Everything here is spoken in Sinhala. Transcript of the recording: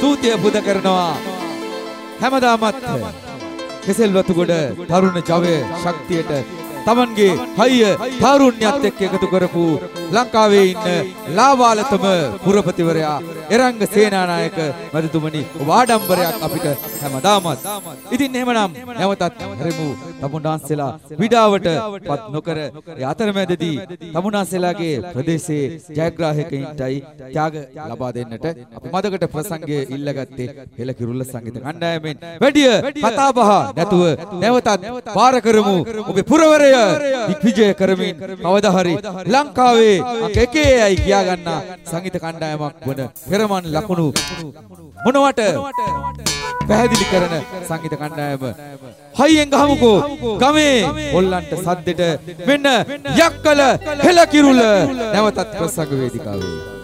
ස්තුතිය පුද කරනවා. හැමදාමත් කෙසෙල් වතුගොඩ තරුණ ජවය ශක්තියට තමන්ගේ හයිය තාරුණ්‍යත් එක්ක එකතු කරපු ලංකාවේ ඉන්න ලාවාලතම පුරපතිවරයා එරංග සේනානායක මැතිතුමනි ඔබ ආඩම්බරයක් අපිට හැමදාමත්. ඉතින් එහෙමනම් නැවතත් හැරෙමු. තමුන්නාන්සලා විඩාවට පත් නොකර ඒ අතරමැදදී තමුන්නාන්සලාගේ ප්‍රදේශයේ ජයග්‍රාහකයින්ටයි ත්‍යාග ලබා දෙන්නට අපි මදකට ප්‍රසංගය ඉල්ලගත්තේ හෙළ කිරුල්ල සංගීත කණ්ඩායමෙන්. වැඩිය කතා බහ නැතුව නැවතත් පාර කරමු. ඔබේ පුරවරය දිග්විජය කරමින්. කවදා හරි ලංකාවේ අංක එකේයි කියා ගන්නා සංගීත කණ්ඩායමක් වන පෙරමන් ලකුණු. මොනවට? පැහැදිලි කරන සංගීත කණ්ඩායම. හයියෙන් ගහමුකෝ. ගමේ. ඔල්ලන්ට සද්දෙට මෙන්න යක්කල හෙළ කිරුල නැවතත් ප්‍රසංග වේදිකාවේ.